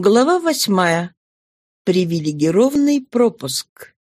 Глава восьмая. Привилегированный пропуск.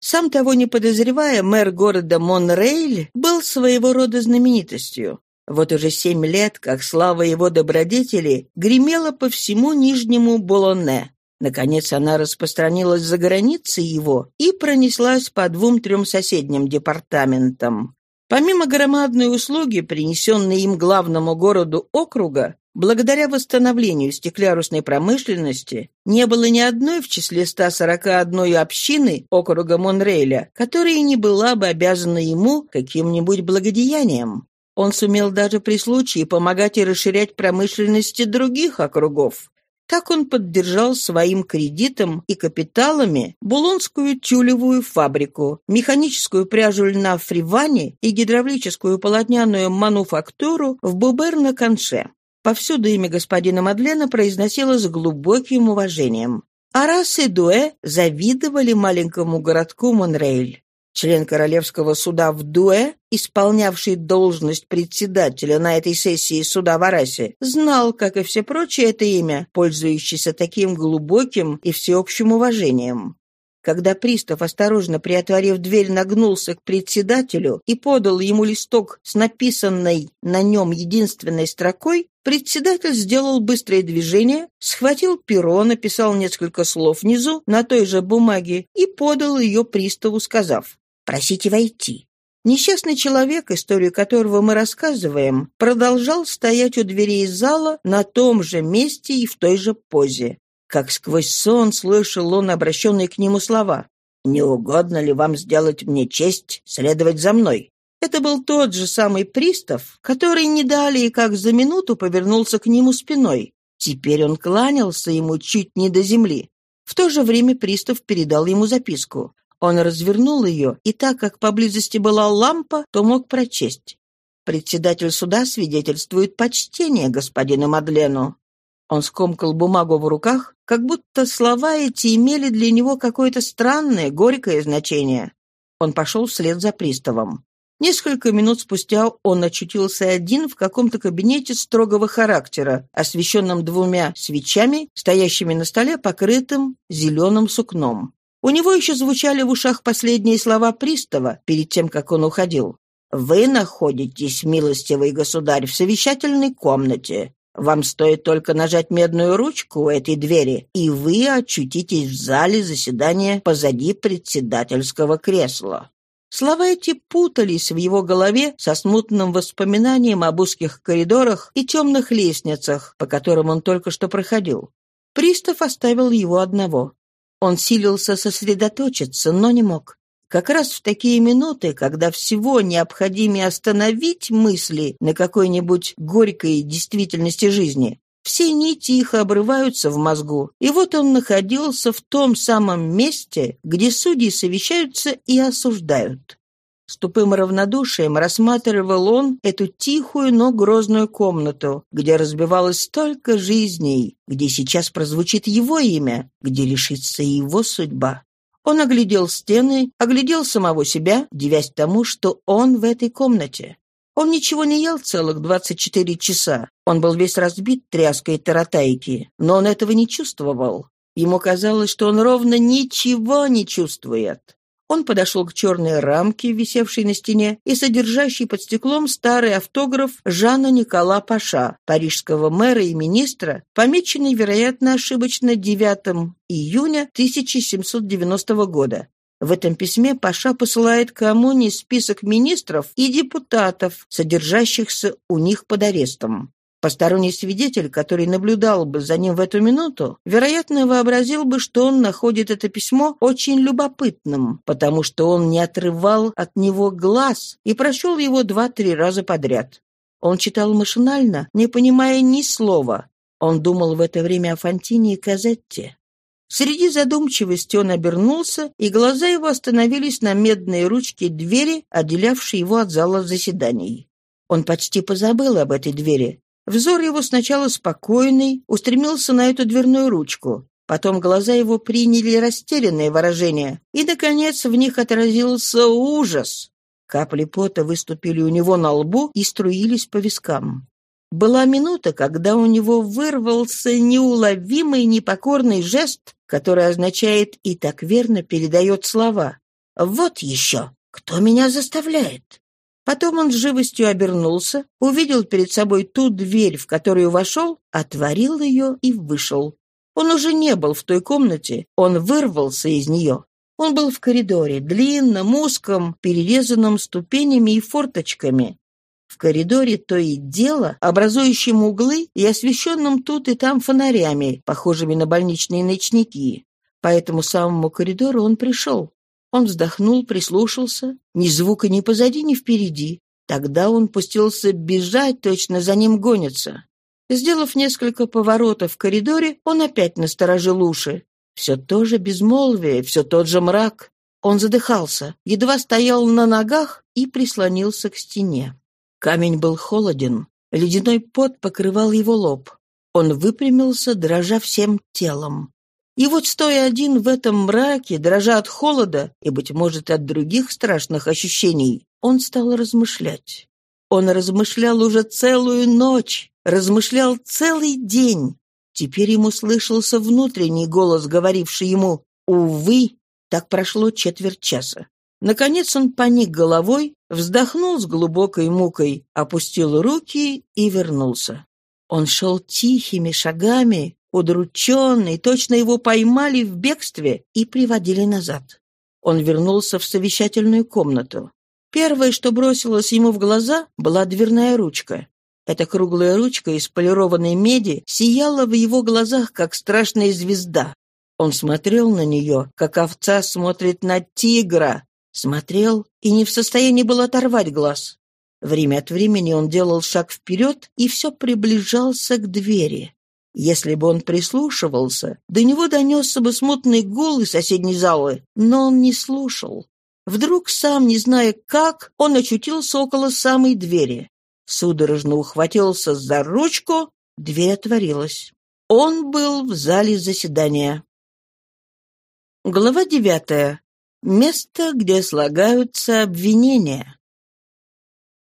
Сам того не подозревая, мэр города Монрейль был своего рода знаменитостью. Вот уже семь лет, как слава его добродетели гремела по всему Нижнему Болоне. Наконец она распространилась за границы его и пронеслась по двум-трем соседним департаментам. Помимо громадной услуги, принесенной им главному городу округа, Благодаря восстановлению стеклярусной промышленности не было ни одной в числе 141 общины округа Монрейля, которая не была бы обязана ему каким-нибудь благодеянием. Он сумел даже при случае помогать и расширять промышленности других округов. Так он поддержал своим кредитом и капиталами Булонскую тюлевую фабрику, механическую пряжу льна в Фриване и гидравлическую полотняную мануфактуру в Бубер-на-Канше. Повсюду имя господина Мадлена произносилось с глубоким уважением. Арас и Дуэ завидовали маленькому городку Монрейль. Член Королевского суда в Дуэ, исполнявший должность председателя на этой сессии суда в Арасе, знал, как и все прочие, это имя, пользующееся таким глубоким и всеобщим уважением. Когда пристав, осторожно приотворив дверь, нагнулся к председателю и подал ему листок с написанной на нем единственной строкой, председатель сделал быстрое движение, схватил перо, написал несколько слов внизу на той же бумаге и подал ее приставу, сказав «Просите войти». Несчастный человек, историю которого мы рассказываем, продолжал стоять у дверей зала на том же месте и в той же позе. Как сквозь сон слышал он обращенные к нему слова. «Не угодно ли вам сделать мне честь следовать за мной?» Это был тот же самый пристав, который не далее как за минуту повернулся к нему спиной. Теперь он кланялся ему чуть не до земли. В то же время пристав передал ему записку. Он развернул ее, и так как поблизости была лампа, то мог прочесть. Председатель суда свидетельствует почтение господину Мадлену. Он скомкал бумагу в руках, как будто слова эти имели для него какое-то странное, горькое значение. Он пошел вслед за приставом. Несколько минут спустя он очутился один в каком-то кабинете строгого характера, освещенном двумя свечами, стоящими на столе, покрытым зеленым сукном. У него еще звучали в ушах последние слова пристава перед тем, как он уходил. «Вы находитесь, милостивый государь, в совещательной комнате. Вам стоит только нажать медную ручку у этой двери, и вы очутитесь в зале заседания позади председательского кресла». Слова эти путались в его голове со смутным воспоминанием об узких коридорах и темных лестницах, по которым он только что проходил. Пристав оставил его одного. Он силился сосредоточиться, но не мог. Как раз в такие минуты, когда всего необходимее остановить мысли на какой-нибудь горькой действительности жизни, все нити их обрываются в мозгу, и вот он находился в том самом месте, где судьи совещаются и осуждают. С тупым равнодушием рассматривал он эту тихую, но грозную комнату, где разбивалось столько жизней, где сейчас прозвучит его имя, где решится его судьба. Он оглядел стены, оглядел самого себя, девясь тому, что он в этой комнате. Он ничего не ел целых 24 часа. Он был весь разбит тряской таратайки, но он этого не чувствовал. Ему казалось, что он ровно ничего не чувствует. Он подошел к черной рамке, висевшей на стене, и содержащей под стеклом старый автограф Жана Никола Паша, парижского мэра и министра, помеченный, вероятно, ошибочно 9 июня 1790 года. В этом письме Паша посылает коммуне список министров и депутатов, содержащихся у них под арестом. Посторонний свидетель, который наблюдал бы за ним в эту минуту, вероятно, вообразил бы, что он находит это письмо очень любопытным, потому что он не отрывал от него глаз и прочел его два-три раза подряд. Он читал машинально, не понимая ни слова. Он думал в это время о Фонтине и Казетте. Среди задумчивости он обернулся, и глаза его остановились на медной ручке двери, отделявшей его от зала заседаний. Он почти позабыл об этой двери. Взор его сначала спокойный, устремился на эту дверную ручку. Потом глаза его приняли растерянное выражение, и, наконец, в них отразился ужас. Капли пота выступили у него на лбу и струились по вискам. Была минута, когда у него вырвался неуловимый непокорный жест, который означает и так верно передает слова. «Вот еще! Кто меня заставляет?» Потом он с живостью обернулся, увидел перед собой ту дверь, в которую вошел, отворил ее и вышел. Он уже не был в той комнате, он вырвался из нее. Он был в коридоре, длинном, узком, перерезанном ступенями и форточками. Коридоре то и дело, образующим углы и освещенным тут и там фонарями, похожими на больничные ночники. По этому самому коридору он пришел. Он вздохнул, прислушался. Ни звука ни позади, ни впереди. Тогда он пустился бежать, точно за ним гонится. Сделав несколько поворотов в коридоре, он опять насторожил уши. Все то же безмолвие, все тот же мрак. Он задыхался, едва стоял на ногах и прислонился к стене. Камень был холоден, ледяной пот покрывал его лоб. Он выпрямился, дрожа всем телом. И вот, стоя один в этом мраке, дрожа от холода и, быть может, от других страшных ощущений, он стал размышлять. Он размышлял уже целую ночь, размышлял целый день. Теперь ему слышался внутренний голос, говоривший ему «Увы». Так прошло четверть часа. Наконец он поник головой, вздохнул с глубокой мукой, опустил руки и вернулся. Он шел тихими шагами, Удрученный, точно его поймали в бегстве и приводили назад. Он вернулся в совещательную комнату. Первое, что бросилось ему в глаза, была дверная ручка. Эта круглая ручка из полированной меди сияла в его глазах, как страшная звезда. Он смотрел на нее, как овца смотрит на тигра. Смотрел и не в состоянии был оторвать глаз. Время от времени он делал шаг вперед и все приближался к двери. Если бы он прислушивался, до него донесся бы смутный гул из соседней залы, но он не слушал. Вдруг, сам не зная как, он очутился около самой двери. Судорожно ухватился за ручку, дверь отворилась. Он был в зале заседания. Глава девятая. Место, где слагаются обвинения.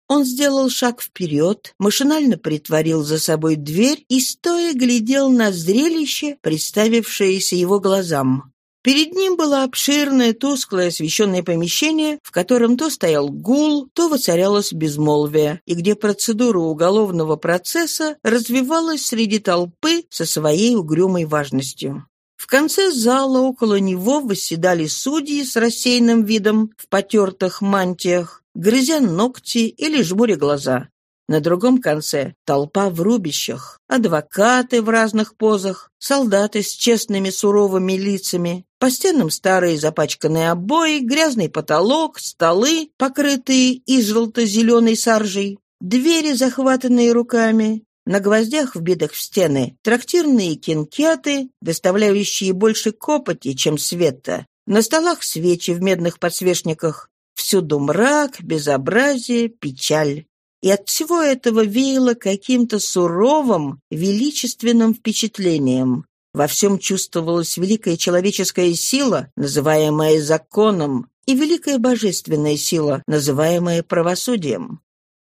Он сделал шаг вперед, машинально притворил за собой дверь и стоя глядел на зрелище, представившееся его глазам. Перед ним было обширное, тусклое освещенное помещение, в котором то стоял гул, то воцарялось безмолвие, и где процедура уголовного процесса развивалась среди толпы со своей угрюмой важностью. В конце зала около него восседали судьи с рассеянным видом в потертых мантиях, грызя ногти или жмуря глаза. На другом конце толпа в рубищах, адвокаты в разных позах, солдаты с честными суровыми лицами, по стенам старые запачканные обои, грязный потолок, столы, покрытые и желто-зеленой саржей, двери, захватанные руками, на гвоздях, вбитых в стены, трактирные кинкеты, доставляющие больше копоти, чем света, на столах свечи в медных подсвечниках, Всюду мрак, безобразие, печаль. И от всего этого веяло каким-то суровым, величественным впечатлением. Во всем чувствовалась великая человеческая сила, называемая законом, и великая божественная сила, называемая правосудием.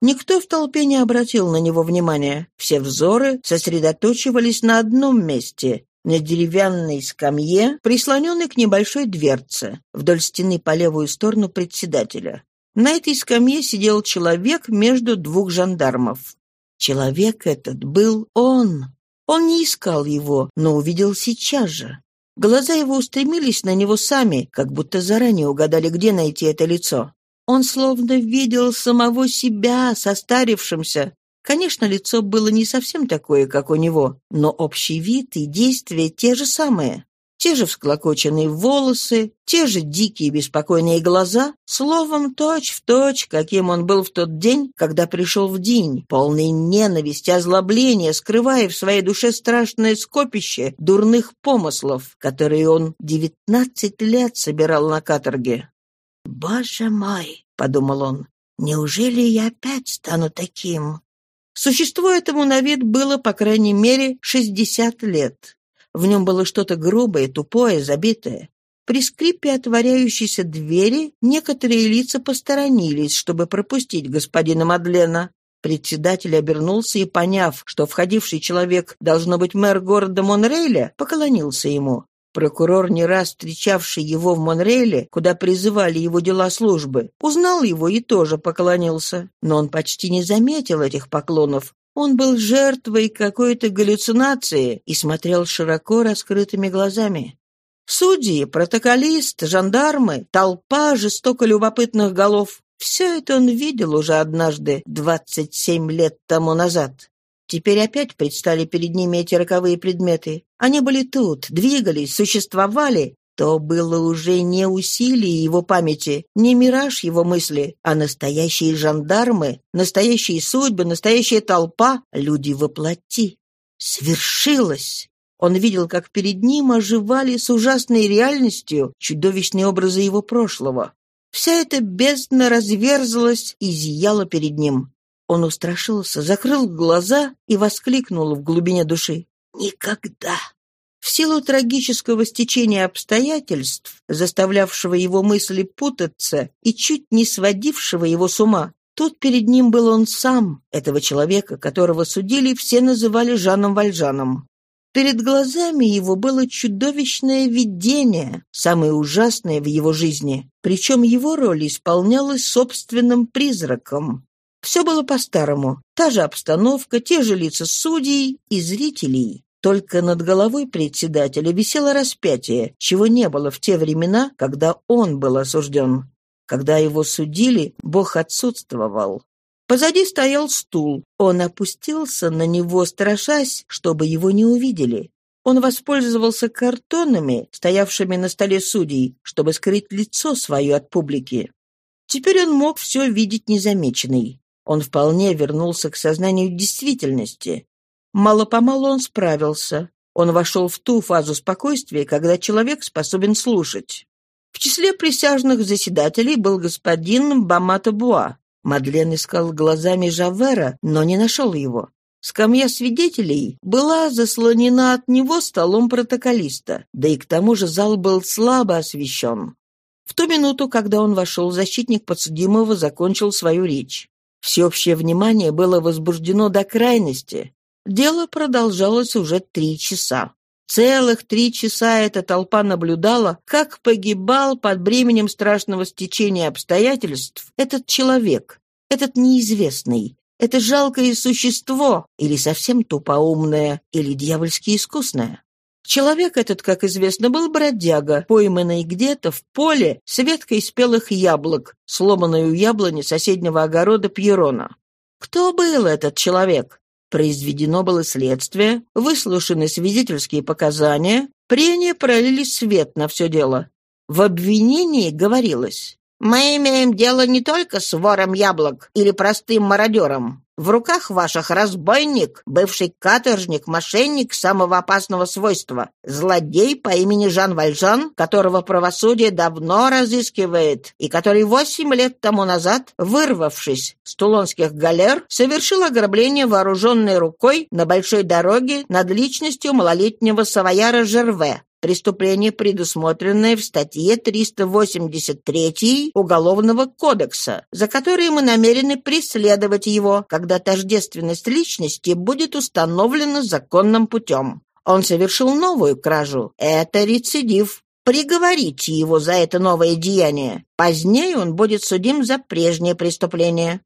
Никто в толпе не обратил на него внимания. Все взоры сосредоточивались на одном месте на деревянной скамье, прислоненной к небольшой дверце, вдоль стены по левую сторону председателя. На этой скамье сидел человек между двух жандармов. Человек этот был он. Он не искал его, но увидел сейчас же. Глаза его устремились на него сами, как будто заранее угадали, где найти это лицо. Он словно видел самого себя, состарившимся, Конечно, лицо было не совсем такое, как у него, но общий вид и действия те же самые. Те же всклокоченные волосы, те же дикие беспокойные глаза, словом, точь-в-точь, каким он был в тот день, когда пришел в день, полный ненависти, озлобления, скрывая в своей душе страшное скопище дурных помыслов, которые он девятнадцать лет собирал на каторге. «Боже мой!» — подумал он. «Неужели я опять стану таким? Существу этому на вид было, по крайней мере, 60 лет. В нем было что-то грубое, тупое, забитое. При скрипе отворяющейся двери некоторые лица посторонились, чтобы пропустить господина Мадлена. Председатель обернулся и, поняв, что входивший человек должно быть мэр города Монрейля, поклонился ему. Прокурор, не раз встречавший его в Монрейле, куда призывали его дела службы, узнал его и тоже поклонился. Но он почти не заметил этих поклонов. Он был жертвой какой-то галлюцинации и смотрел широко раскрытыми глазами. Судьи, протоколист, жандармы, толпа жестоко любопытных голов — все это он видел уже однажды, двадцать семь лет тому назад. Теперь опять предстали перед ними эти роковые предметы. Они были тут, двигались, существовали. То было уже не усилие его памяти, не мираж его мысли, а настоящие жандармы, настоящие судьбы, настоящая толпа, люди воплоти. Свершилось! Он видел, как перед ним оживали с ужасной реальностью чудовищные образы его прошлого. Вся эта бездна разверзлась и зияла перед ним. Он устрашился, закрыл глаза и воскликнул в глубине души. «Никогда!» В силу трагического стечения обстоятельств, заставлявшего его мысли путаться и чуть не сводившего его с ума, тут перед ним был он сам, этого человека, которого судили, все называли Жаном Вальжаном. Перед глазами его было чудовищное видение, самое ужасное в его жизни, причем его роль исполнялась собственным призраком. Все было по-старому, та же обстановка, те же лица судей и зрителей. Только над головой председателя висело распятие, чего не было в те времена, когда он был осужден. Когда его судили, Бог отсутствовал. Позади стоял стул. Он опустился на него, страшась, чтобы его не увидели. Он воспользовался картонами, стоявшими на столе судей, чтобы скрыть лицо свое от публики. Теперь он мог все видеть незамеченный. Он вполне вернулся к сознанию действительности. Мало-помалу он справился. Он вошел в ту фазу спокойствия, когда человек способен слушать. В числе присяжных заседателей был господин Бамата Буа. Мадлен искал глазами Жавера, но не нашел его. Скамья свидетелей была заслонена от него столом протоколиста, да и к тому же зал был слабо освещен. В ту минуту, когда он вошел, защитник подсудимого закончил свою речь. Всеобщее внимание было возбуждено до крайности. Дело продолжалось уже три часа. Целых три часа эта толпа наблюдала, как погибал под бременем страшного стечения обстоятельств этот человек, этот неизвестный, это жалкое существо, или совсем тупоумное, или дьявольски искусное. Человек этот, как известно, был бродяга, пойманный где-то в поле с веткой спелых яблок, сломанной у яблони соседнего огорода Пьерона. Кто был этот человек? Произведено было следствие, выслушаны свидетельские показания, прения пролили свет на все дело. В обвинении говорилось «Мы имеем дело не только с вором яблок или простым мародером. В руках ваших разбойник, бывший каторжник, мошенник самого опасного свойства, злодей по имени Жан Вальжан, которого правосудие давно разыскивает, и который восемь лет тому назад, вырвавшись с тулонских галер, совершил ограбление вооруженной рукой на большой дороге над личностью малолетнего савояра Жерве, преступление, предусмотренное в статье 383 Уголовного кодекса, за которое мы намерены преследовать его, когда тождественность личности будет установлена законным путем. Он совершил новую кражу. Это рецидив. Приговорите его за это новое деяние. Позднее он будет судим за прежнее преступление.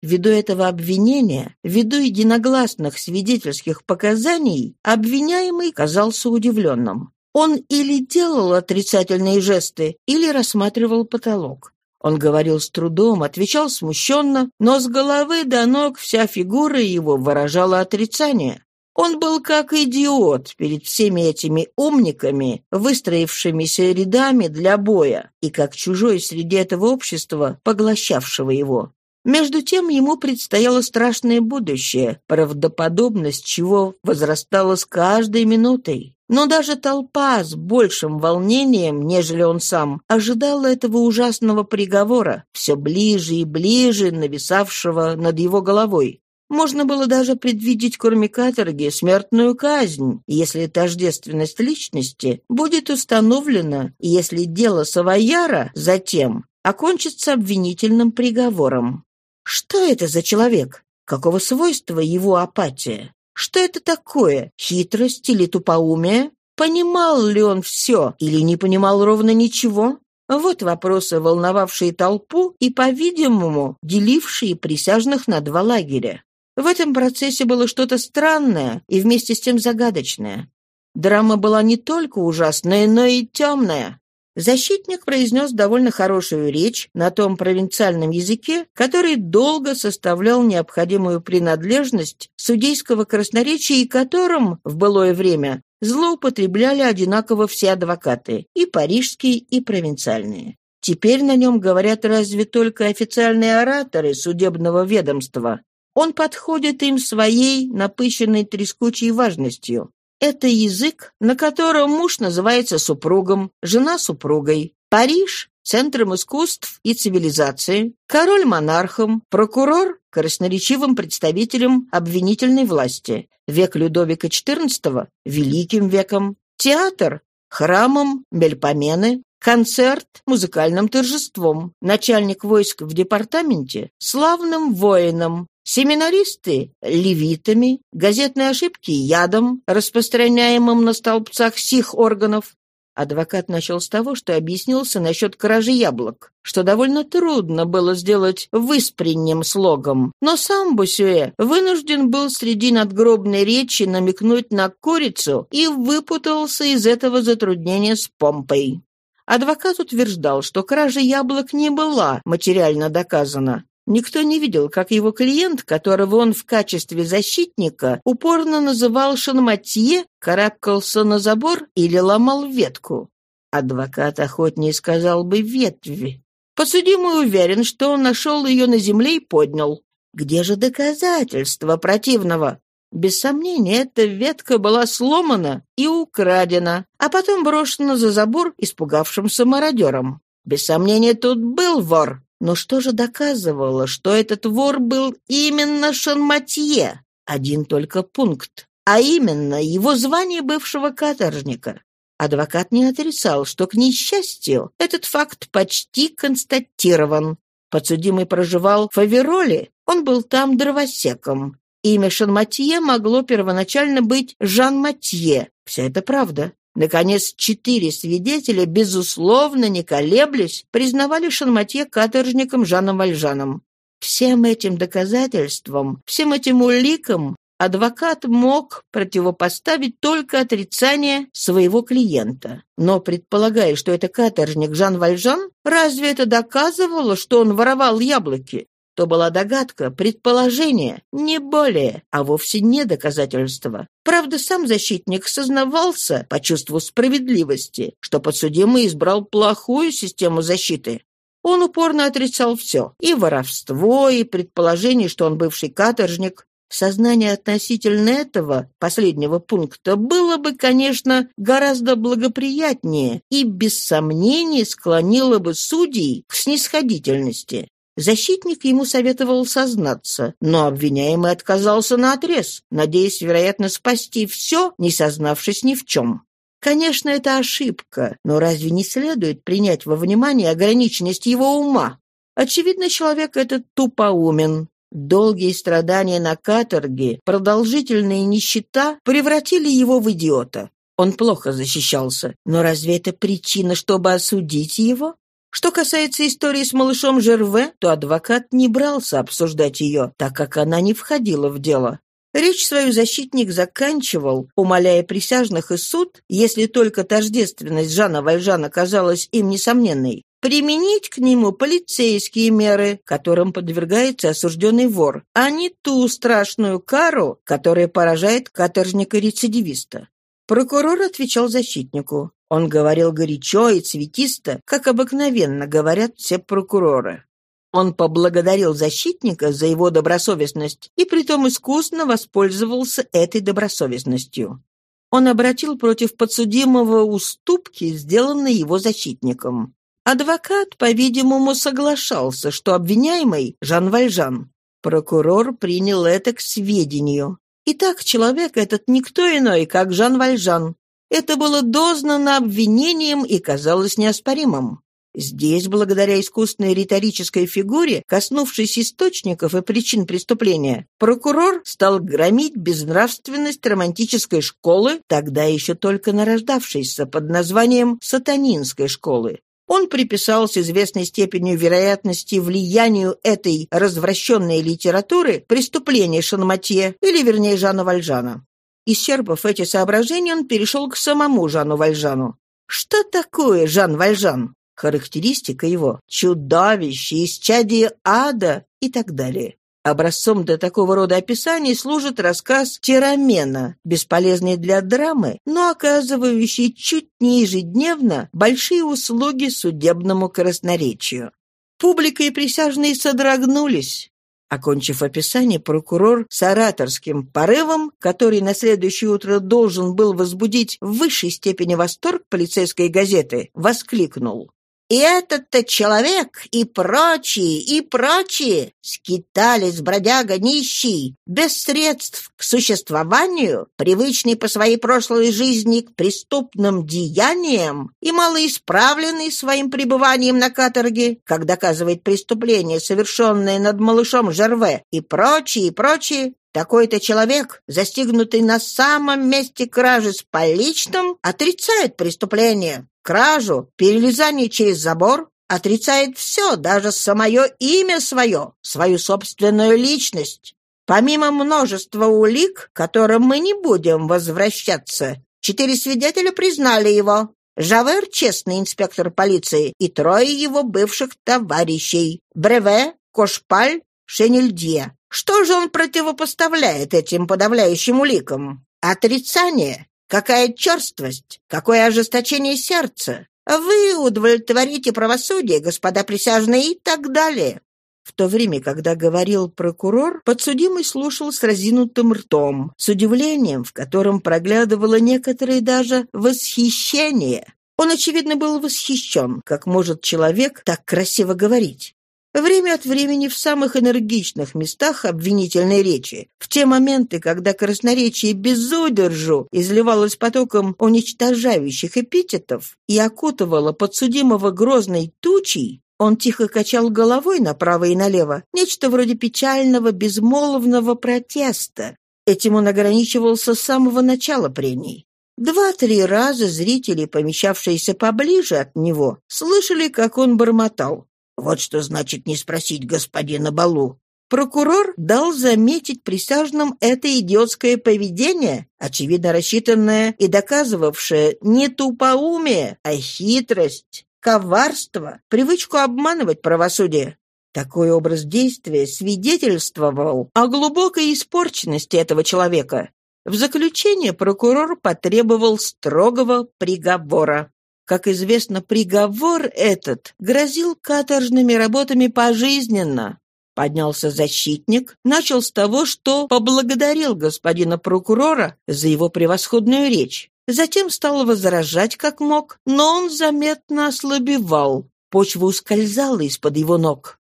Ввиду этого обвинения, ввиду единогласных свидетельских показаний, обвиняемый казался удивленным. Он или делал отрицательные жесты, или рассматривал потолок. Он говорил с трудом, отвечал смущенно, но с головы до ног вся фигура его выражала отрицание. Он был как идиот перед всеми этими умниками, выстроившимися рядами для боя, и как чужой среди этого общества, поглощавшего его. Между тем ему предстояло страшное будущее, правдоподобность чего возрастала с каждой минутой. Но даже толпа с большим волнением, нежели он сам, ожидала этого ужасного приговора, все ближе и ближе нависавшего над его головой. Можно было даже предвидеть, кроме каторги, смертную казнь, если тождественность личности будет установлена, и если дело Савояра затем окончится обвинительным приговором. Что это за человек? Какого свойства его апатия? Что это такое? Хитрость или тупоумие? Понимал ли он все или не понимал ровно ничего? Вот вопросы, волновавшие толпу и, по-видимому, делившие присяжных на два лагеря. В этом процессе было что-то странное и вместе с тем загадочное. Драма была не только ужасная, но и темная. Защитник произнес довольно хорошую речь на том провинциальном языке, который долго составлял необходимую принадлежность судейского красноречия и которым в былое время злоупотребляли одинаково все адвокаты, и парижские, и провинциальные. Теперь на нем говорят разве только официальные ораторы судебного ведомства. Он подходит им своей напыщенной трескучей важностью. Это язык, на котором муж называется супругом, жена супругой. Париж – центром искусств и цивилизации, король – монархом, прокурор – красноречивым представителем обвинительной власти, век Людовика XIV – великим веком, театр – храмом Мельпомены, концерт – музыкальным торжеством, начальник войск в департаменте – славным воином, Семинаристы – левитами, газетные ошибки – ядом, распространяемым на столбцах сих органов. Адвокат начал с того, что объяснился насчет кражи яблок, что довольно трудно было сделать выспренним слогом, но сам Бусюэ вынужден был среди надгробной речи намекнуть на курицу и выпутался из этого затруднения с помпой. Адвокат утверждал, что кража яблок не была материально доказана, Никто не видел, как его клиент, которого он в качестве защитника упорно называл шанматье, карабкался на забор или ломал ветку. Адвокат охотнее сказал бы «ветви». Подсудимый уверен, что он нашел ее на земле и поднял. Где же доказательства противного? Без сомнения, эта ветка была сломана и украдена, а потом брошена за забор испугавшимся мародером. Без сомнения, тут был вор, но что же доказывало, что этот вор был именно Шанматье? Один только пункт, а именно его звание бывшего каторжника. Адвокат не отрицал, что, к несчастью, этот факт почти констатирован. Подсудимый проживал в Фавероле, он был там дровосеком. Имя Шанматье могло первоначально быть Жан Матье. Вся это правда. Наконец, четыре свидетеля, безусловно, не колеблясь, признавали Шанматье каторжником Жаном Вальжаном. Всем этим доказательствам, всем этим уликам адвокат мог противопоставить только отрицание своего клиента. Но, предполагая, что это каторжник Жан Вальжан, разве это доказывало, что он воровал яблоки? То была догадка, предположение, не более, а вовсе не доказательство. Правда, сам защитник сознавался по чувству справедливости, что подсудимый избрал плохую систему защиты. Он упорно отрицал все – и воровство, и предположение, что он бывший каторжник. Сознание относительно этого, последнего пункта, было бы, конечно, гораздо благоприятнее и, без сомнений, склонило бы судей к снисходительности. Защитник ему советовал сознаться, но обвиняемый отказался наотрез, надеясь, вероятно, спасти все, не сознавшись ни в чем. Конечно, это ошибка, но разве не следует принять во внимание ограниченность его ума? Очевидно, человек этот тупоумен. Долгие страдания на каторге, продолжительная нищета превратили его в идиота. Он плохо защищался, но разве это причина, чтобы осудить его? Что касается истории с малышом Жерве, то адвокат не брался обсуждать ее, так как она не входила в дело. Речь свою защитник заканчивал, умоляя присяжных и суд, если только тождественность Жана Вальжана казалась им несомненной, применить к нему полицейские меры, которым подвергается осужденный вор, а не ту страшную кару, которая поражает каторжника-рецидивиста. Прокурор отвечал защитнику. Он говорил горячо и цветисто, как обыкновенно говорят все прокуроры. Он поблагодарил защитника за его добросовестность и притом искусно воспользовался этой добросовестностью. Он обратил против подсудимого уступки, сделанные его защитником. Адвокат, по-видимому, соглашался, что обвиняемый Жан Вальжан. Прокурор принял это к сведению. Итак, человек этот никто иной, как Жан Вальжан, это было дознано обвинением и казалось неоспоримым. Здесь, благодаря искусственной риторической фигуре, коснувшись источников и причин преступления, прокурор стал громить безнравственность романтической школы, тогда еще только нарождавшейся под названием «сатанинской школы». Он приписал с известной степенью вероятности влиянию этой развращенной литературы преступления Шанматье, или, вернее, Жана Вальжана. Исчерпав эти соображения, он перешел к самому Жану Вальжану. Что такое Жан Вальжан? Характеристика его – чудовище, исчадие ада и так далее. Образцом для такого рода описаний служит рассказ Тирамена, бесполезный для драмы, но оказывающий чуть не ежедневно большие услуги судебному красноречию. Публика и присяжные содрогнулись. Окончив описание, прокурор с ораторским порывом, который на следующее утро должен был возбудить в высшей степени восторг полицейской газеты, воскликнул. И этот-то человек, и прочие, и прочие, скитались бродяга нищий, без средств к существованию, привычный по своей прошлой жизни к преступным деяниям и малоисправленный своим пребыванием на каторге, как доказывает преступление, совершенное над малышом Жерве, и прочие, и прочие, такой-то человек, застигнутый на самом месте кражи с поличным, отрицает преступление, кражу, перелезание через забор, отрицает все, даже самое имя свое, свою собственную личность. Помимо множества улик, к которым мы не будем возвращаться, четыре свидетеля признали его. Жавер — честный инспектор полиции, и трое его бывших товарищей — Бреве, Кошпаль, Шенельдье. Что же он противопоставляет этим подавляющим уликам? Отрицание. Какая черствость, какое ожесточение сердца. Вы удовлетворите правосудие, господа присяжные, и так далее. В то время, когда говорил прокурор, подсудимый слушал с разинутым ртом, с удивлением, в котором проглядывало некоторое даже восхищение. Он, очевидно, был восхищен, как может человек так красиво говорить. Время от времени в самых энергичных местах обвинительной речи, в те моменты, когда красноречие без удержу изливалось потоком уничтожающих эпитетов и окутывало подсудимого грозной тучей, он тихо качал головой направо и налево, нечто вроде печального безмолвного протеста. Этим он ограничивался с самого начала прений. Два-три раза зрители, помещавшиеся поближе от него, слышали, как он бормотал. Вот что значит не спросить господина Балу. Прокурор дал заметить присяжным это идиотское поведение, очевидно рассчитанное и доказывавшее не тупоумие, а хитрость, коварство, привычку обманывать правосудие. Такой образ действия свидетельствовал о глубокой испорченности этого человека. В заключение прокурор потребовал строгого приговора. Как известно, приговор этот грозил каторжными работами пожизненно. Поднялся защитник, начал с того, что поблагодарил господина прокурора за его превосходную речь. Затем стал возражать как мог, но он заметно ослабевал. Почва ускользала из-под его ног.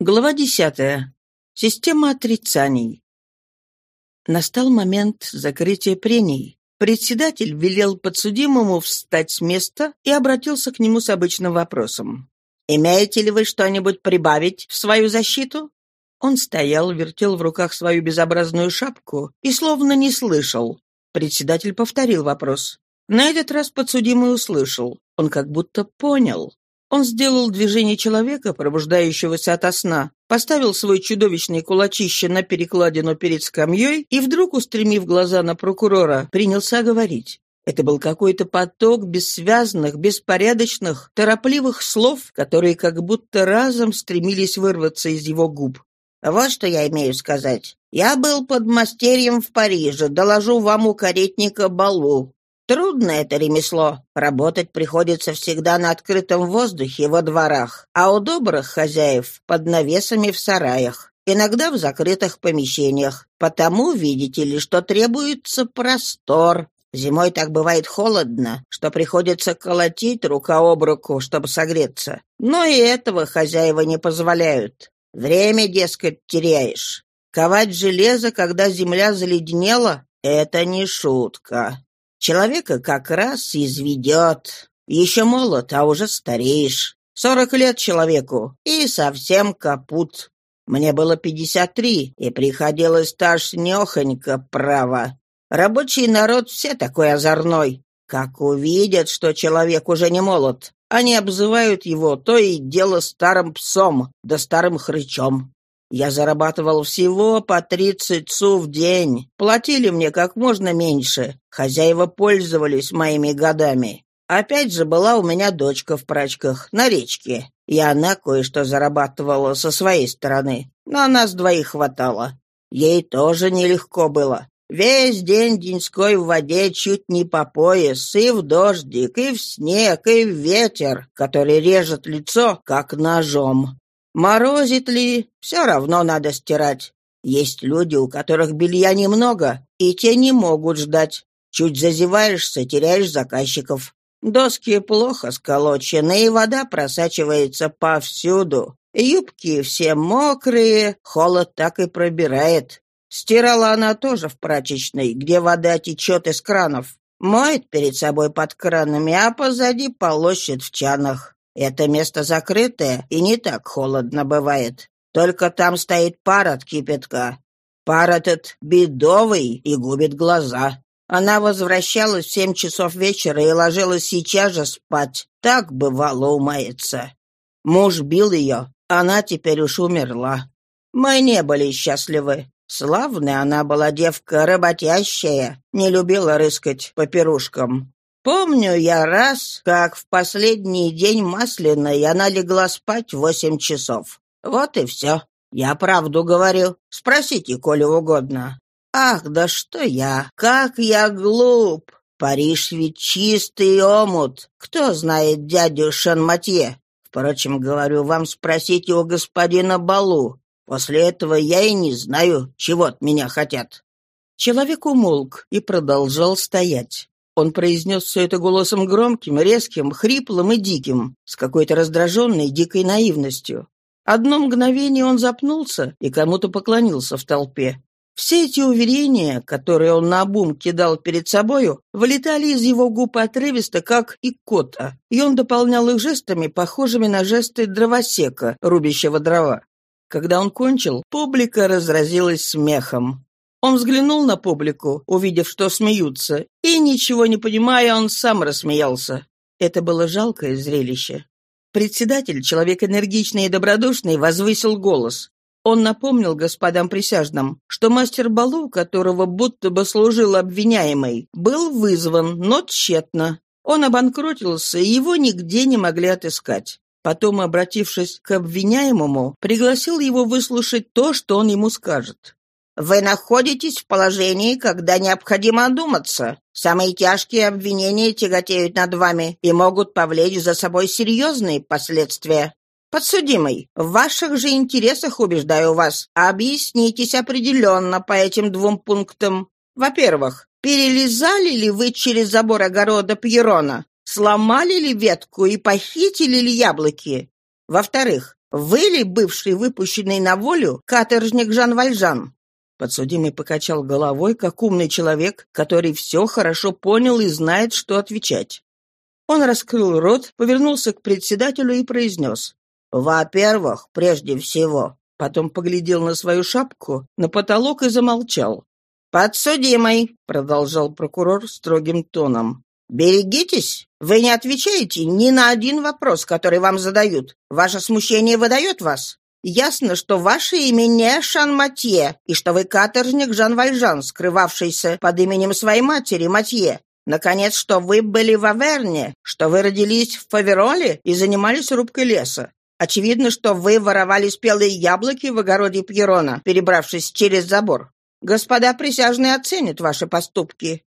Глава десятая. Система отрицаний. Настал момент закрытия прений. Председатель велел подсудимому встать с места и обратился к нему с обычным вопросом. «Имеете ли вы что-нибудь прибавить в свою защиту?» Он стоял, вертел в руках свою безобразную шапку и словно не слышал. Председатель повторил вопрос. На этот раз подсудимый услышал. Он как будто понял. Он сделал движение человека, пробуждающегося ото сна, поставил свой чудовищный кулачище на перекладину перед скамьей и, вдруг устремив глаза на прокурора, принялся говорить. Это был какой-то поток бессвязных, беспорядочных, торопливых слов, которые как будто разом стремились вырваться из его губ. «Вот что я имею сказать. Я был под мастерьем в Париже, доложу вам у каретника Балу. Трудно это ремесло. Работать приходится всегда на открытом воздухе во дворах, а у добрых хозяев под навесами в сараях, иногда в закрытых помещениях. Потому, видите ли, что требуется простор. Зимой так бывает холодно, что приходится колотить рука об руку, чтобы согреться. Но и этого хозяева не позволяют. Время, дескать, теряешь. Ковать железо, когда земля заледенела, это не шутка. Человека как раз изведет. Еще молод, а уже стареешь. Сорок лет человеку, и совсем капут. Мне было пятьдесят три, и приходилось тошнёхонько, право. Рабочий народ все такой озорной. Как увидят, что человек уже не молод, они обзывают его то и дело старым псом, да старым хрычом. Я зарабатывал всего по тридцать су в день. Платили мне как можно меньше. Хозяева пользовались моими годами. Опять же была у меня дочка в прачках на речке, и она кое-что зарабатывала со своей стороны, но нас двоих хватало. Ей тоже нелегко было. Весь день деньской в воде чуть не по пояс, и в дождик, и в снег, и в ветер, который режет лицо, как ножом. Морозит ли, все равно надо стирать. Есть люди, у которых белья немного, и те не могут ждать. Чуть зазеваешься, теряешь заказчиков. Доски плохо сколочены, и вода просачивается повсюду. Юбки все мокрые, холод так и пробирает. Стирала она тоже в прачечной, где вода течет из кранов. Моет перед собой под кранами, а позади полощет в чанах. Это место закрытое, и не так холодно бывает. Только там стоит пар от кипятка. Пар этот бедовый и губит глаза. Она возвращалась в семь часов вечера и ложилась сейчас же спать. Так бывало умается. Муж бил ее, она теперь уж умерла. Мы не были счастливы. Славная она была девка, работящая, не любила рыскать по пирушкам. Помню я раз, как в последний день масляной она легла спать восемь часов. Вот и все. Я правду говорю. Спросите, коли угодно. Ах, да что я! Как я глуп! Париж ведь чистый омут. Кто знает дядю Шанматье? Впрочем, говорю вам, спросите у господина Балу. После этого я и не знаю, чего от меня хотят». Человек умолк и продолжал стоять. Он произнес все это голосом громким, резким, хриплым и диким, с какой-то раздраженной, дикой наивностью. Одно мгновение он запнулся и кому-то поклонился в толпе. Все эти уверения, которые он наобум кидал перед собою, вылетали из его губ отрывисто, как икота, и он дополнял их жестами, похожими на жесты дровосека, рубящего дрова. Когда он кончил, публика разразилась смехом. Он взглянул на публику, увидев, что смеются, и, ничего не понимая, он сам рассмеялся. Это было жалкое зрелище. Председатель, человек энергичный и добродушный, возвысил голос. Он напомнил господам присяжным, что мастер Балу, которого будто бы служил обвиняемый, был вызван, но тщетно. Он обанкротился, и его нигде не могли отыскать. Потом, обратившись к обвиняемому, пригласил его выслушать то, что он ему скажет. «Вы находитесь в положении, когда необходимо одуматься. Самые тяжкие обвинения тяготеют над вами и могут повлечь за собой серьезные последствия. «Подсудимый, в ваших же интересах, убеждаю вас, объяснитесь определенно по этим двум пунктам. Во-первых, перелезали ли вы через забор огорода Пьерона? Сломали ли ветку и похитили ли яблоки? Во-вторых, вы ли бывший выпущенный на волю каторжник Жан Вальжан?» Подсудимый покачал головой, как умный человек, который все хорошо понял и знает, что отвечать. Он раскрыл рот, повернулся к председателю и произнес. «Во-первых, прежде всего». Потом поглядел на свою шапку, на потолок и замолчал. «Подсудимый», — продолжал прокурор строгим тоном, — «берегитесь. Вы не отвечаете ни на один вопрос, который вам задают. Ваше смущение выдает вас. Ясно, что ваше имя не Шан-Матье, и что вы каторжник Жан Вальжан, скрывавшийся под именем своей матери Матье. Наконец, что вы были в Аверне, что вы родились в Фавероле и занимались рубкой леса. Очевидно, что вы воровали спелые яблоки в огороде Пьерона, перебравшись через забор. Господа присяжные оценят ваши поступки».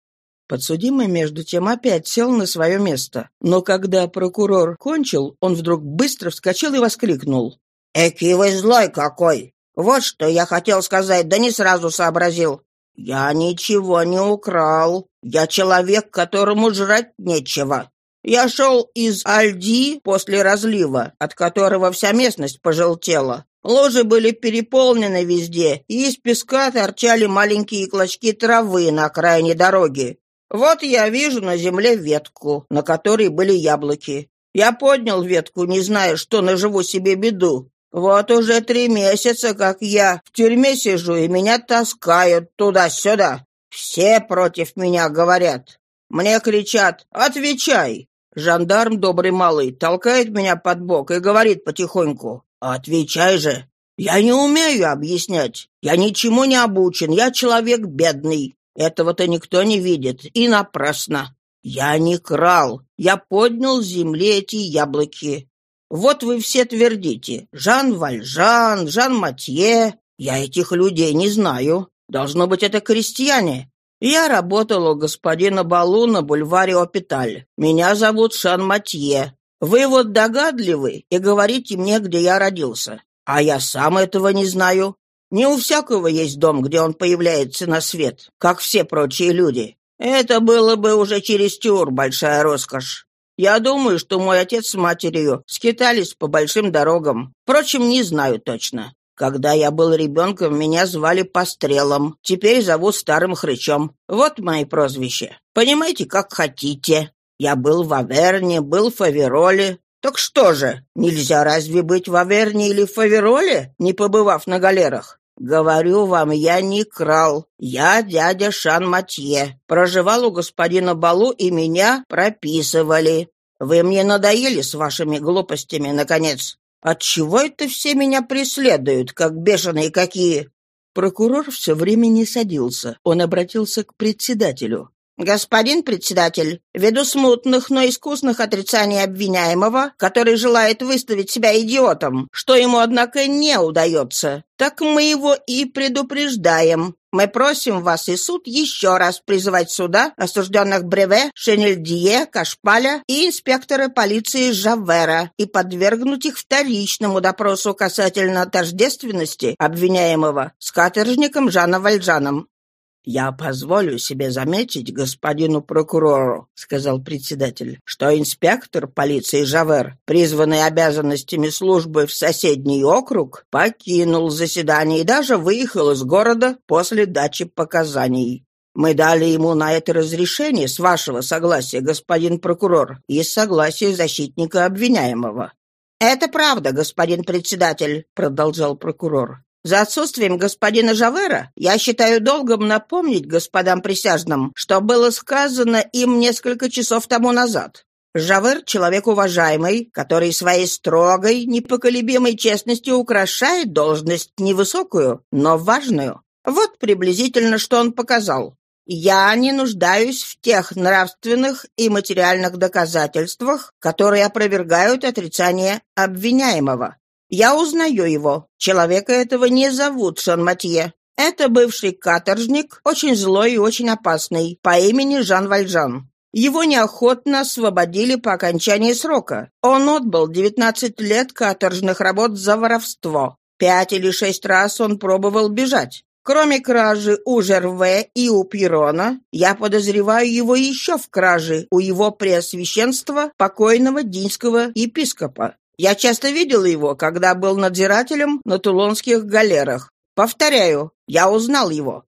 Подсудимый, между тем, опять сел на свое место. Но когда прокурор кончил, он вдруг быстро вскочил и воскликнул. «Эки вы злой какой! Вот что я хотел сказать, да не сразу сообразил. Я ничего не украл. Я человек, которому жрать нечего. Я шел из Альди после разлива, от которого вся местность пожелтела. Ложи были переполнены везде, и из песка торчали маленькие клочки травы на окраине дороги. Вот я вижу на земле ветку, на которой были яблоки. Я поднял ветку, не зная, что наживу себе беду. Вот уже три месяца, как я в тюрьме сижу, и меня таскают туда-сюда. Все против меня говорят. Мне кричат «Отвечай!» Жандарм добрый малый толкает меня под бок и говорит потихоньку «Отвечай же!» Я не умею объяснять. Я ничему не обучен. Я человек бедный. Этого-то никто не видит. И напрасно. Я не крал. Я поднял с земли эти яблоки. Вот вы все твердите. Жан Вальжан, Жан Матье. Я этих людей не знаю. Должно быть, это крестьяне. Я работал у господина Балу на бульваре Опиталь. Меня зовут Шан Матье. Вы вот догадливы и говорите мне, где я родился. А я сам этого не знаю. Не у всякого есть дом, где он появляется на свет, как все прочие люди. Это было бы уже чересчур большая роскошь. Я думаю, что мой отец с матерью скитались по большим дорогам. Впрочем, не знаю точно. Когда я был ребенком, меня звали Пострелом. Теперь зовут Старым Хрычом. Вот мои прозвища. Понимаете, как хотите. Я был в Аверне, был в Фавероле. Так что же, нельзя разве быть в Аверне или в Фавероле, не побывав на галерах? Говорю вам, я не крал. Я дядя Шан Матье. Проживал у господина Балу, и меня прописывали. Вы мне надоели с вашими глупостями, наконец. Отчего это все меня преследуют, как бешеные какие?» Прокурор все время не садился. Он обратился к председателю. «Господин председатель, ввиду смутных, но искусных отрицаний обвиняемого, который желает выставить себя идиотом, что ему, однако, не удается, так мы его и предупреждаем. Мы просим вас и суд еще раз призывать сюда осужденных Бреве, Шенельдие, Кашпаля и инспектора полиции Жавера и подвергнуть их вторичному допросу касательно тождественности обвиняемого с каторжником Жаном Вальжаном. «Я позволю себе заметить господину прокурору», — сказал председатель, «что инспектор полиции Жавер, призванный обязанностями службы в соседний округ, покинул заседание и даже выехал из города после дачи показаний. Мы дали ему на это разрешение с вашего согласия, господин прокурор, и с согласия защитника обвиняемого». «Это правда, господин председатель», — продолжал прокурор. За отсутствием господина Жавера я считаю долгом напомнить господам присяжным, что было сказано им несколько часов тому назад. Жавер — человек уважаемый, который своей строгой, непоколебимой честностью украшает должность невысокую, но важную. Вот приблизительно, что он показал. Я не нуждаюсь в тех нравственных и материальных доказательствах, которые опровергают отрицание обвиняемого. Я узнаю его. Человека этого не зовут Шан-Матье. Это бывший каторжник, очень злой и очень опасный, по имени Жан Вальжан. Его неохотно освободили по окончании срока. Он отбыл 19 лет каторжных работ за воровство. Пять или шесть раз он пробовал бежать. Кроме кражи у Жерве и у Пирона, я подозреваю его еще в краже у его преосвященства, покойного динского епископа. Я часто видел его, когда был надзирателем на тулонских галерах. Повторяю, я узнал его».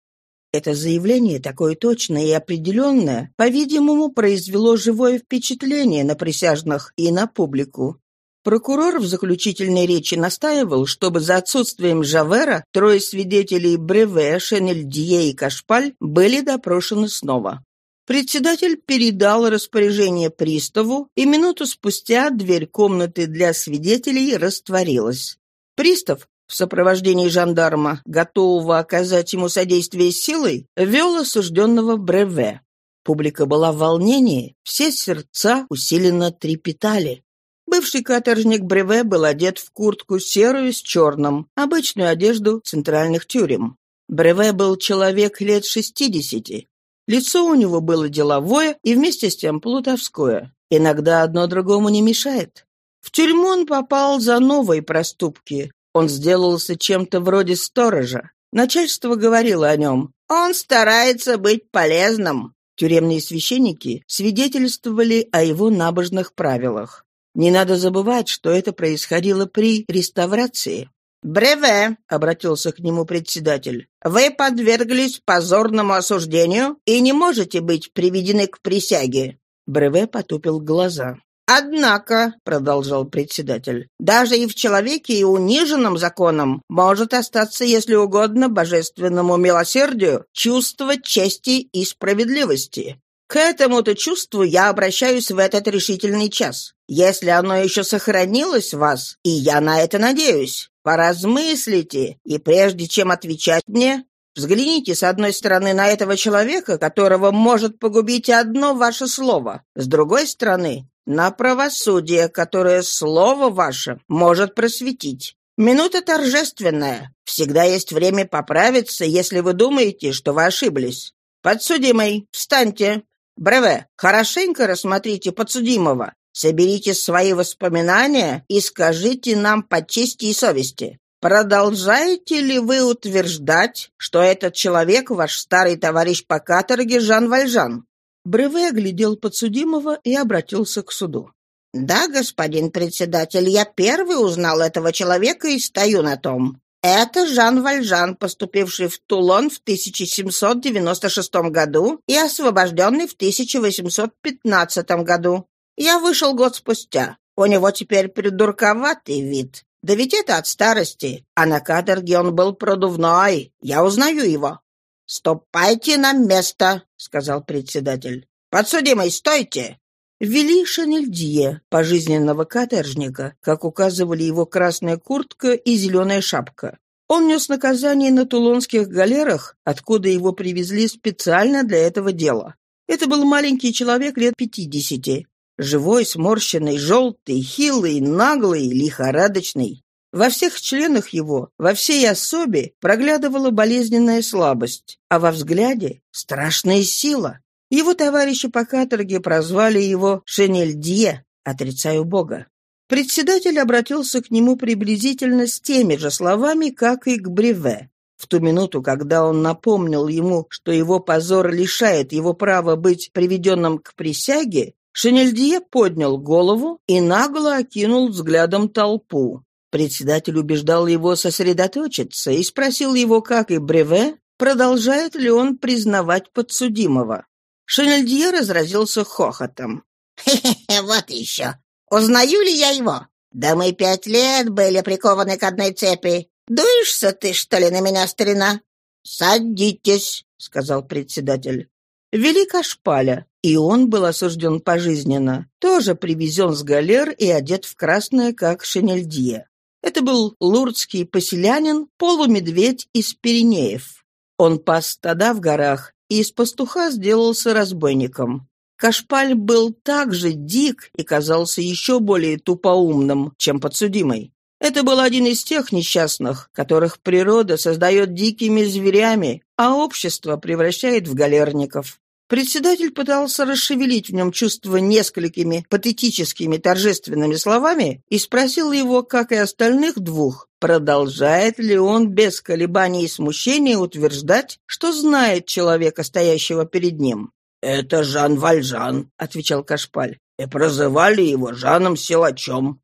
Это заявление, такое точное и определенное, по-видимому, произвело живое впечатление на присяжных и на публику. Прокурор в заключительной речи настаивал, чтобы за отсутствием Жавера трое свидетелей Бреве, Шенельдье и Кашпаль были допрошены снова. Председатель передал распоряжение приставу, и минуту спустя дверь комнаты для свидетелей растворилась. Пристав, в сопровождении жандарма, готового оказать ему содействие силой, вел осужденного Бреве. Публика была в волнении, все сердца усиленно трепетали. Бывший каторжник Бреве был одет в куртку серую с черным, обычную одежду центральных тюрем. Бреве был человек лет шестидесяти, Лицо у него было деловое и вместе с тем плутовское. Иногда одно другому не мешает. В тюрьму он попал за новые проступки. Он сделался чем-то вроде сторожа. Начальство говорило о нем. «Он старается быть полезным». Тюремные священники свидетельствовали о его набожных правилах. Не надо забывать, что это происходило при реставрации. «Бреве», — обратился к нему председатель, — «вы подверглись позорному осуждению и не можете быть приведены к присяге». Бреве потупил глаза. «Однако», — продолжал председатель, — «даже и в человеке и униженном законом может остаться, если угодно, божественному милосердию, чувство чести и справедливости. К этому-то чувству я обращаюсь в этот решительный час. Если оно еще сохранилось в вас, и я на это надеюсь, поразмыслите, и прежде чем отвечать мне, взгляните с одной стороны на этого человека, которого может погубить одно ваше слово, с другой стороны на правосудие, которое слово ваше может просветить. Минута торжественная. Всегда есть время поправиться, если вы думаете, что вы ошиблись. Подсудимый, встаньте, Бреве, хорошенько рассмотрите подсудимого, соберите свои воспоминания и скажите нам по чести и совести. Продолжаете ли вы утверждать, что этот человек ваш старый товарищ по каторге Жан Вальжан? Бреве оглядел подсудимого и обратился к суду. «Да, господин председатель, я первый узнал этого человека и стою на том. Это Жан Вальжан, поступивший в Тулон в 1796 году и освобожденный в 1815 году. Я вышел год спустя. У него теперь придурковатый вид. Да ведь это от старости. А на каторге он был продувной. Я узнаю его. «Ступайте на место», — сказал председатель. «Подсудимый, стойте!» Ввели Шанельдье, пожизненного каторжника, как указывали его красная куртка и зеленая шапка. Он нес наказание на тулонских галерах, откуда его привезли специально для этого дела. Это был маленький человек лет пятидесяти. Живой, сморщенный, желтый, хилый, наглый, лихорадочный. Во всех членах его, во всей особе проглядывала болезненная слабость, а во взгляде — страшная сила. Его товарищи по каторге прозвали его Шенельдье, отрицаю Бога. Председатель обратился к нему приблизительно с теми же словами, как и к Бреве. В ту минуту, когда он напомнил ему, что его позор лишает его права быть приведенным к присяге, Шенельдье поднял голову и нагло окинул взглядом толпу. Председатель убеждал его сосредоточиться и спросил его, как и Бреве, продолжает ли он признавать подсудимого. Шенельдье разразился хохотом. «Хе-хе, вот еще! Узнаю ли я его? Да мы пять лет были прикованы к одной цепи. Дуешься ты, что ли, на меня, старина?» «Садитесь», — сказал председатель. Вели Кашпаля, и он был осужден пожизненно, тоже привезен с галер и одет в красное, как Шенельдье. Это был лурдский поселянин, полумедведь из Пиренеев. Он пас стада в горах и из пастуха сделался разбойником. Кашпаль был также дик и казался еще более тупоумным, чем подсудимый. Это был один из тех несчастных, которых природа создает дикими зверями, а общество превращает в галерников. Председатель пытался расшевелить в нем чувство несколькими патетическими торжественными словами и спросил его, как и остальных двух, продолжает ли он без колебаний и смущения утверждать, что знает человека, стоящего перед ним. «Это Жан Вальжан», — отвечал Кашпаль, — «и прозывали его Жаном Силачом».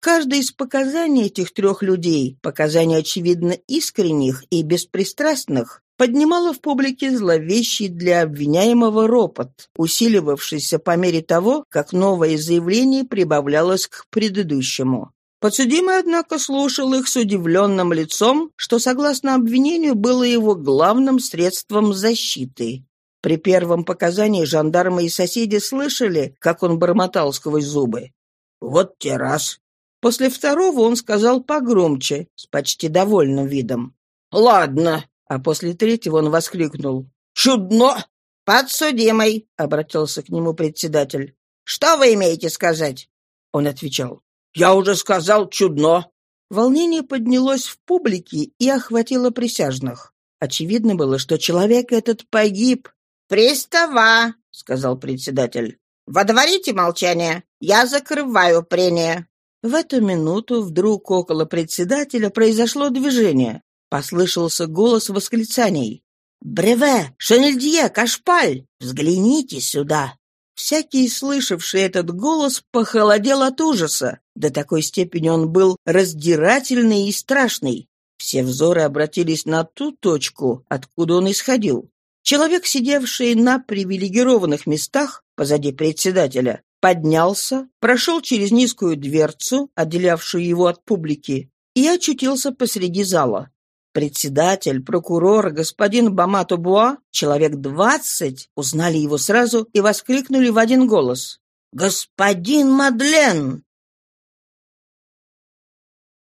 Каждое из показаний этих трех людей, показаний, очевидно, искренних и беспристрастных, поднимала в публике зловещий для обвиняемого ропот, усиливавшийся по мере того, как новое заявление прибавлялось к предыдущему. Подсудимый, однако, слушал их с удивленным лицом, что, согласно обвинению, было его главным средством защиты. При первом показании жандармы и соседи слышали, как он бормотал сквозь зубы. «Вот те раз!» После второго он сказал погромче, с почти довольным видом. «Ладно, а после третьего он воскликнул. «Чудно!» «Подсудимый!» — обратился к нему председатель. «Что вы имеете сказать?» Он отвечал. «Я уже сказал чудно!» Волнение поднялось в публике и охватило присяжных. Очевидно было, что человек этот погиб. «Пристава!» — сказал председатель. «Водворите молчание! Я закрываю прение!» В эту минуту вдруг около председателя произошло движение. Послышался голос восклицаний. «Бреве! Шанельдье! Кашпаль! Взгляните сюда!» Всякий, слышавший этот голос, похолодел от ужаса. До такой степени он был раздирательный и страшный. Все взоры обратились на ту точку, откуда он исходил. Человек, сидевший на привилегированных местах позади председателя, поднялся, прошел через низкую дверцу, отделявшую его от публики, и очутился посреди зала. Председатель, прокурор, господин Бамато Буа, человек двадцать, узнали его сразу и воскликнули в один голос. «Господин Мадлен!»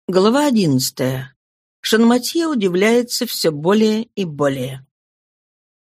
Глава одиннадцатая. Шанматье удивляется все более и более.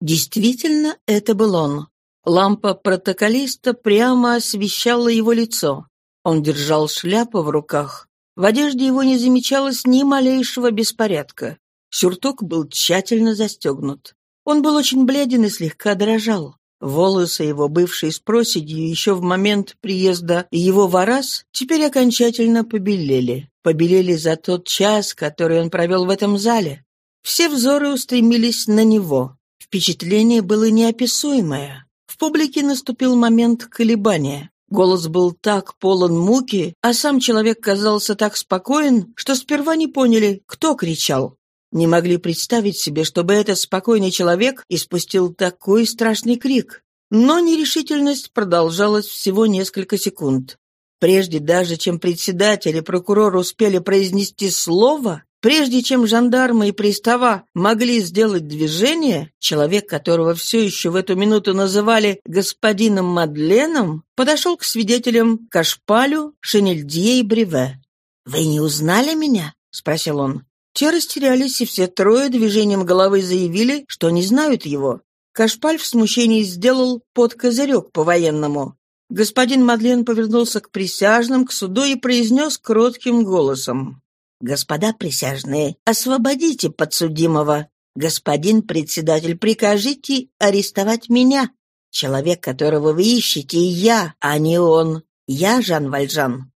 Действительно, это был он. Лампа протоколиста прямо освещала его лицо. Он держал шляпу в руках. В одежде его не замечалось ни малейшего беспорядка. Сюртук был тщательно застегнут. Он был очень бледен и слегка дрожал. Волосы его, бывшие с проседью еще в момент приезда его в Арас, теперь окончательно побелели. Побелели за тот час, который он провел в этом зале. Все взоры устремились на него. Впечатление было неописуемое. В публике наступил момент колебания. Голос был так полон муки, а сам человек казался так спокоен, что сперва не поняли, кто кричал. Не могли представить себе, чтобы этот спокойный человек испустил такой страшный крик. Но нерешительность продолжалась всего несколько секунд. Прежде даже, чем председатель и прокурор успели произнести слово, прежде чем жандармы и пристава могли сделать движение, человек, которого все еще в эту минуту называли господином Мадленом, подошел к свидетелям Кашпалю, Шенельдье и Бреве. «Вы не узнали меня?» — спросил он. Те растерялись, и все трое движением головы заявили, что не знают его. Кашпаль в смущении сделал подкозырек по-военному. Господин Мадлен повернулся к присяжным, к суду и произнес кротким голосом. «Господа присяжные, освободите подсудимого. Господин председатель, прикажите арестовать меня. Человек, которого вы ищете, я, а не он. Я Жан Вальжан».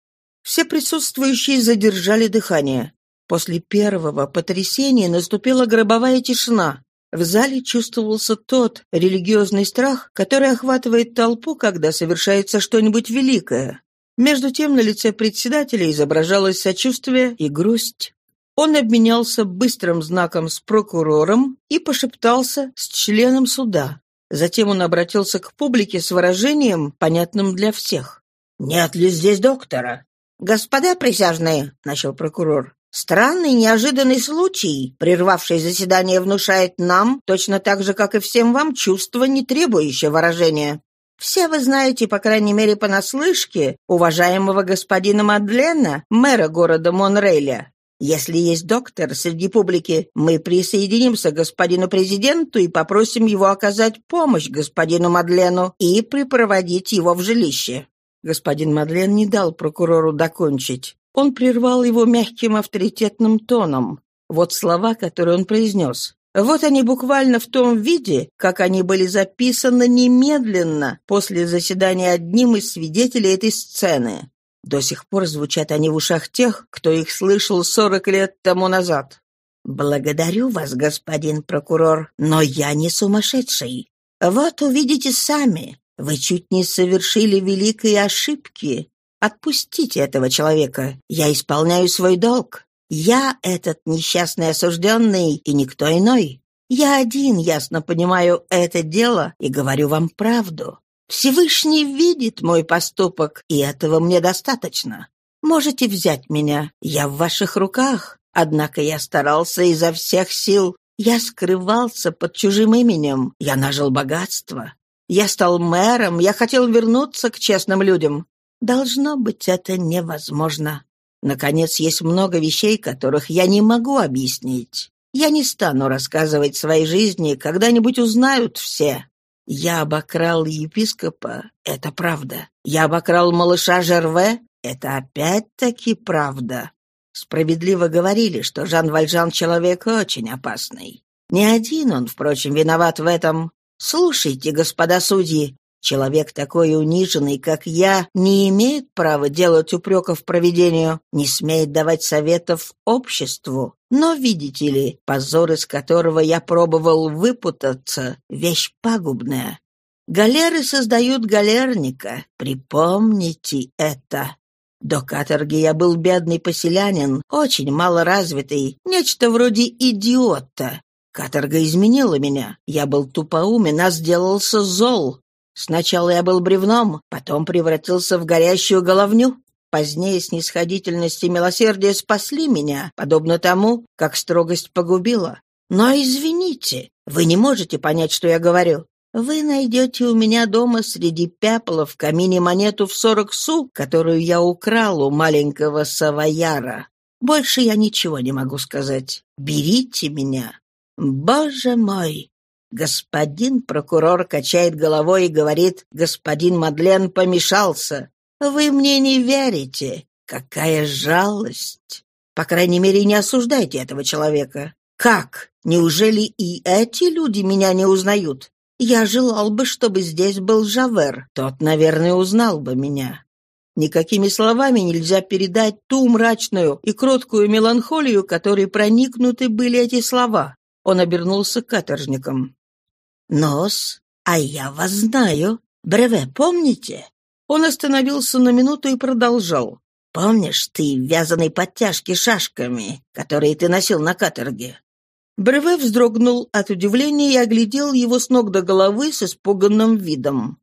Все присутствующие задержали дыхание. После первого потрясения наступила гробовая тишина. В зале чувствовался тот религиозный страх, который охватывает толпу, когда совершается что-нибудь великое. Между тем на лице председателя изображалось сочувствие и грусть. Он обменялся быстрым знаком с прокурором и пошептался с членом суда. Затем он обратился к публике с выражением, понятным для всех. «Нет ли здесь доктора?» «Господа присяжные», — начал прокурор, Странный, неожиданный случай, прервавший заседание, внушает нам, точно так же, как и всем вам, чувство, не требующее выражения. Все вы знаете, по крайней мере, понаслышке, уважаемого господина Мадлена, мэра города Монрейля. Если есть доктор среди публики, мы присоединимся к господину президенту и попросим его оказать помощь господину Мадлену и припроводить его в жилище». Господин Мадлен не дал прокурору докончить. Он прервал его мягким авторитетным тоном. Вот слова, которые он произнес. Вот они буквально в том виде, как они были записаны немедленно после заседания одним из свидетелей этой сцены. До сих пор звучат они в ушах тех, кто их слышал сорок лет тому назад. «Благодарю вас, господин прокурор, но я не сумасшедший. Вот увидите сами, вы чуть не совершили великой ошибки, Отпустите этого человека. Я исполняю свой долг. Я этот несчастный осужденный и никто иной. Я один ясно понимаю это дело и говорю вам правду. Всевышний видит мой поступок, и этого мне достаточно. Можете взять меня, я в ваших руках. Однако я старался изо всех сил. Я скрывался под чужим именем, я нажил богатство. Я стал мэром, я хотел вернуться к честным людям. Должно быть, это невозможно. Наконец, есть много вещей, которых я не могу объяснить. Я не стану рассказывать своей жизни, когда-нибудь узнают все. Я обокрал епископа, это правда. Я обокрал малыша Жерве, это опять-таки правда. Справедливо говорили, что Жан Вальжан человек очень опасный. Не один он, впрочем, виноват в этом. Слушайте, господа судьи, Человек такой униженный, как я, не имеет права делать упреков проведению, не смеет давать советов обществу. Но, видите ли, позор, из которого я пробовал выпутаться, вещь пагубная. Галеры создают галерника, припомните это. До каторги я был бедный поселянин, очень малоразвитый, нечто вроде идиота. Каторга изменила меня. Я был тупоумен, а сделался зол. Сначала я был бревном, потом превратился в горящую головню. Позднее снисходительность и милосердие спасли меня, подобно тому, как строгость погубила. Но извините, вы не можете понять, что я говорю. Вы найдете у меня дома среди пепла в камине монету в сорок су, которую я украл у маленького савояра. Больше я ничего не могу сказать. Берите меня. Боже мой! Господин прокурор качает головой и говорит, господин Мадлен помешался. Вы мне не верите. Какая жалость! По крайней мере, не осуждайте этого человека. Как? Неужели и эти люди меня не узнают? Я желал бы, чтобы здесь был Жавер. Тот, наверное, узнал бы меня. Никакими словами нельзя передать ту мрачную и кроткую меланхолию, которой проникнуты были эти слова. Он обернулся к каторжникам. «Нос, а я вас знаю. Бреве, помните?» Он остановился на минуту и продолжал. «Помнишь ты вязаные подтяжки шашками, которые ты носил на каторге? Бреве вздрогнул от удивления и оглядел его с ног до головы с испуганным видом.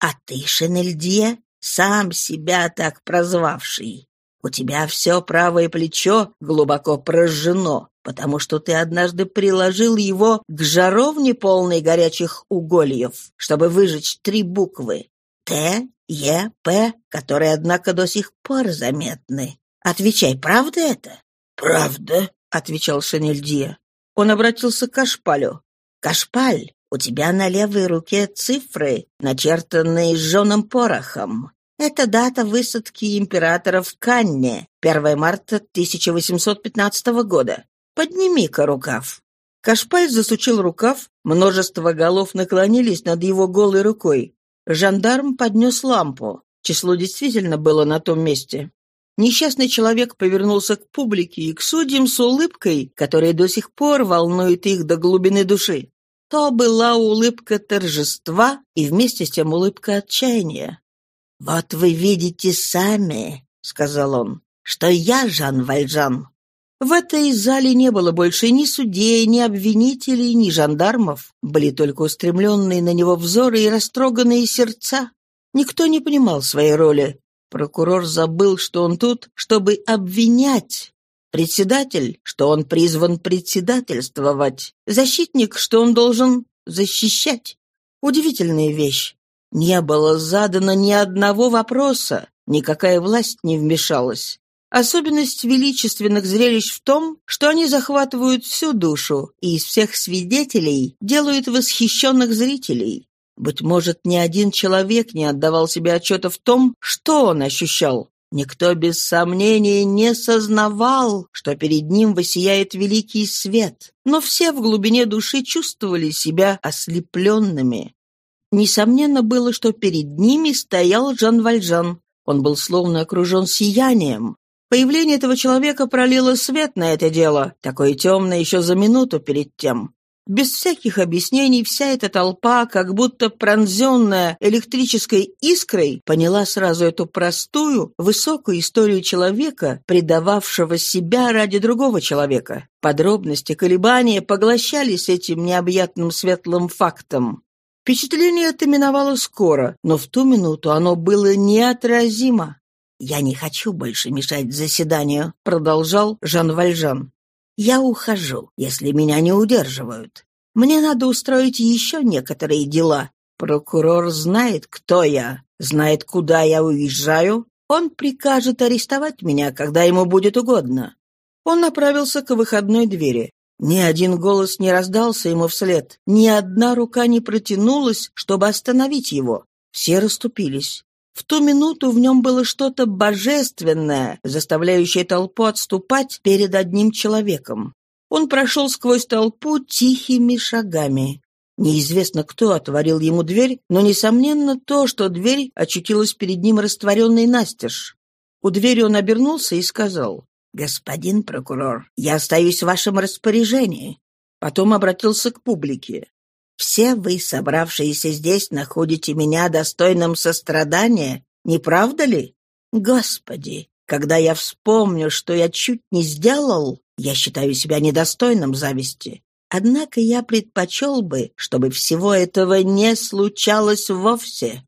«А ты, Шенельдье, сам себя так прозвавший. У тебя все правое плечо глубоко прожжено, потому что ты однажды приложил его к жаровне, полной горячих угольев, чтобы выжечь три буквы — Т, Е, П, которые, однако, до сих пор заметны. Отвечай, правда это?» «Правда», — отвечал Шенельдье. Он обратился к Кашпалю. «Кашпаль, у тебя на левой руке цифры, начертанные жженым порохом. Это дата высадки императора в Канне, 1 марта 1815 года. Подними-ка рукав». Кашпаль засучил рукав, множество голов наклонились над его голой рукой. Жандарм поднес лампу. Число действительно было на том месте. Несчастный человек повернулся к публике и к судьям с улыбкой, которая до сих пор волнует их до глубины души. То была улыбка торжества и вместе с тем улыбка отчаяния. «Вот вы видите сами», — сказал он, — «что я Жан Вальжан». В этой зале не было больше ни судей, ни обвинителей, ни жандармов. Были только устремленные на него взоры и растроганные сердца. Никто не понимал своей роли. Прокурор забыл, что он тут, чтобы обвинять. Председатель, что он призван председательствовать. Защитник, что он должен защищать. Удивительная вещь. Не было задано ни одного вопроса, никакая власть не вмешалась. Особенность величественных зрелищ в том, что они захватывают всю душу и из всех свидетелей делают восхищенных зрителей. Быть может, ни один человек не отдавал себе отчета в том, что он ощущал. Никто без сомнения не сознавал, что перед ним высияет великий свет, но все в глубине души чувствовали себя ослепленными. Несомненно было, что перед ними стоял Жан Вальжан. Он был словно окружен сиянием. Появление этого человека пролило свет на это дело, такое темное еще за минуту перед тем. Без всяких объяснений вся эта толпа, как будто пронзенная электрической искрой, поняла сразу эту простую, высокую историю человека, предававшего себя ради другого человека. Подробности колебания поглощались этим необъятным светлым фактом. Впечатление это миновало скоро, но в ту минуту оно было неотразимо. «Я не хочу больше мешать заседанию», — продолжал Жан Вальжан. Я ухожу, если меня не удерживают. Мне надо устроить еще некоторые дела. Прокурор знает, кто я, знает, куда я уезжаю. Он прикажет арестовать меня, когда ему будет угодно». Он направился к выходной двери. Ни один голос не раздался ему вслед, ни одна рука не протянулась, чтобы остановить его. Все расступились. В ту минуту в нем было что-то божественное, заставляющее толпу отступать перед одним человеком. Он прошел сквозь толпу тихими шагами. Неизвестно, кто отворил ему дверь, но, несомненно, то, что дверь очутилась перед ним растворенной настежь. У двери он обернулся и сказал, «Господин прокурор, я остаюсь в вашем распоряжении». Потом обратился к публике. Все вы, собравшиеся здесь, находите меня достойным сострадания, не правда ли? Господи, когда я вспомню, что я чуть не сделал, я считаю себя недостойным зависти. Однако я предпочел бы, чтобы всего этого не случалось вовсе.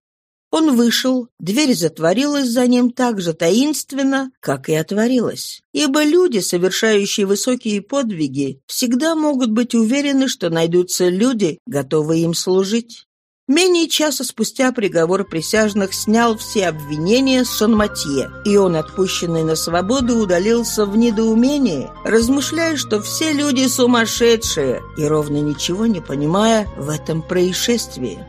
Он вышел, дверь затворилась за ним так же таинственно, как и отворилась. Ибо люди, совершающие высокие подвиги, всегда могут быть уверены, что найдутся люди, готовые им служить. Менее часа спустя приговор присяжных снял все обвинения с Шанматье, и он, отпущенный на свободу, удалился в недоумении, размышляя, что все люди сумасшедшие, и ровно ничего не понимая в этом происшествии.